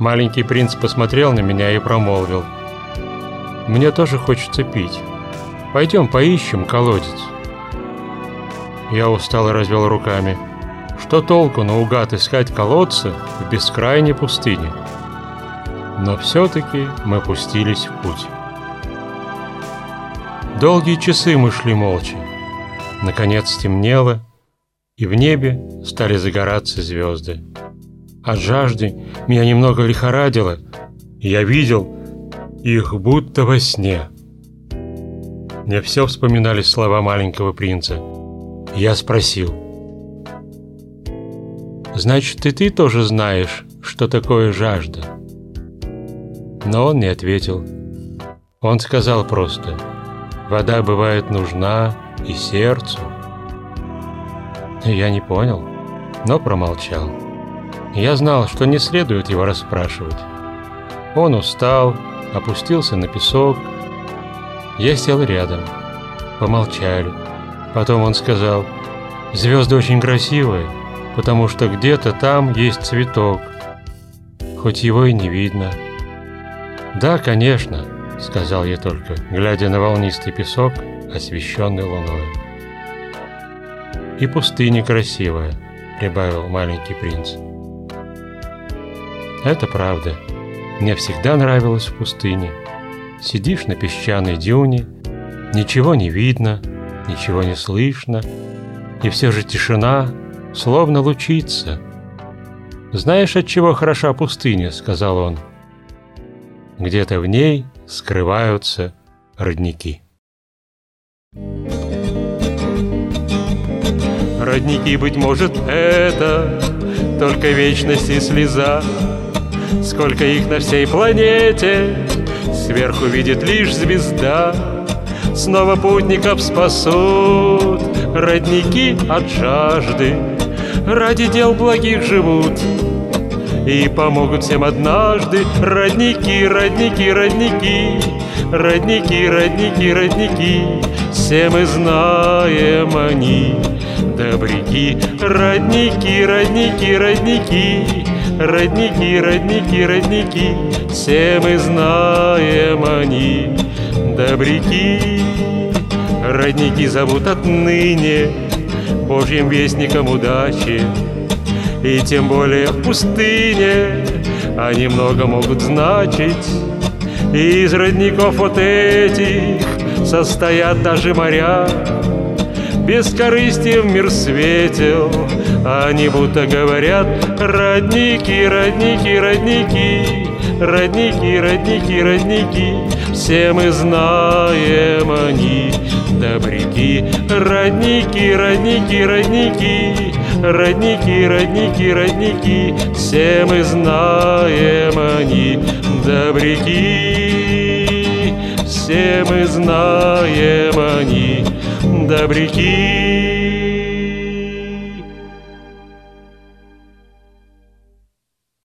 Маленький принц посмотрел на меня и промолвил. «Мне тоже хочется пить. Пойдем поищем колодец». Я устал и развел руками. Что толку наугад искать колодцы в бескрайней пустыне? Но все-таки мы пустились в путь. Долгие часы мы шли молча. Наконец стемнело, и в небе стали загораться звезды. От жажды меня немного лихорадило, я видел их будто во сне. Мне все вспоминались слова маленького принца. Я спросил. «Значит, и ты тоже знаешь, что такое жажда?» Но он не ответил. Он сказал просто «Вода бывает нужна и сердцу». Я не понял, но промолчал. Я знал, что не следует его расспрашивать. Он устал, опустился на песок. Я сел рядом. Помолчали. Потом он сказал, «Звезды очень красивые, потому что где-то там есть цветок, хоть его и не видно». «Да, конечно», — сказал я только, глядя на волнистый песок, освещенный луной. «И пустыня красивая», — прибавил маленький принц. Это правда. Мне всегда нравилось в пустыне. Сидишь на песчаной дюне, ничего не видно, ничего не слышно, и все же тишина словно лучится. «Знаешь, от чего хороша пустыня?» — сказал он. «Где-то в ней скрываются родники». Родники, быть может, это только вечность и слеза, Сколько их на всей планете Сверху видит лишь звезда. Снова путников спасут Родники от жажды. Ради дел благих живут И помогут всем однажды. Родники, родники, родники Родники, родники, родники Все мы знаем они Добряки, родники, родники, родники. Родники, родники, родники, все мы знаем они, добряки. Родники зовут отныне Божьим вестником удачи, И тем более в пустыне они много могут значить. И из родников вот этих состоят даже моря, без корысти в мир светил, они будто говорят Родники, родники, родники Родники, родники, родники Все мы знаем они Добряки, родники, родники, родники Родники, родники, родники Все мы знаем они Добряки Все мы знаем они Добряки